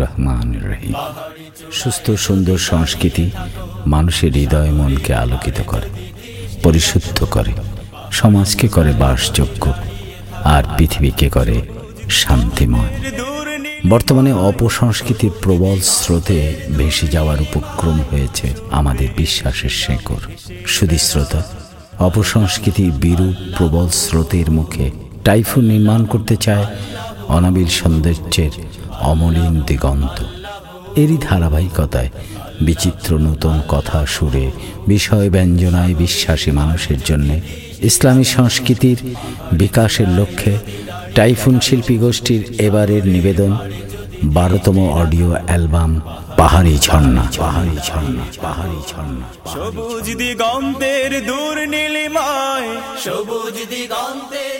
রহমান রহিম। সুস্থ, সুন্দর সংস্কৃতি মানুষের হৃদয় মনকে আলোকিত করে, পরিশুদ্ধ করে, সমাজকে করে বাসযোগ্য, আর পৃথিবীকে করে শান্তিময়। বর্তমানে অপসংস্কৃতির প্রবল স্রোতে ভেসে যাওয়ার উপক্রম হয়েছে আমাদের বিশ্বাসের শেকড়। সুধিশ্রোতা অপসংস্কৃতির বিরূপ প্রবল স্রোতের মুখে টাইফুন নির্মাণ করতে চায় অনাবিল সৌন্দর্যের অমলিন দিগন্ত। এরই ধারাবাহিকতায় বিচিত্র নূতন কথা সুরে, বিষয় ব্যঞ্জনায় বিশ্বাসী মানুষের জন্যে ইসলামী সংস্কৃতির বিকাশের লক্ষ্যে টাইফুন শিল্পী গোষ্ঠীর এবারের নিবেদন, বারোতম অডিও অ্যালবাম, পাহাড়ি ঝর্ণা। পাহাড়ি ঝর্ণা পাহাড়ি ঝর্ণা সবুজ দিগন্তের দূর নীলিমায়, সবুজ দিগন্তের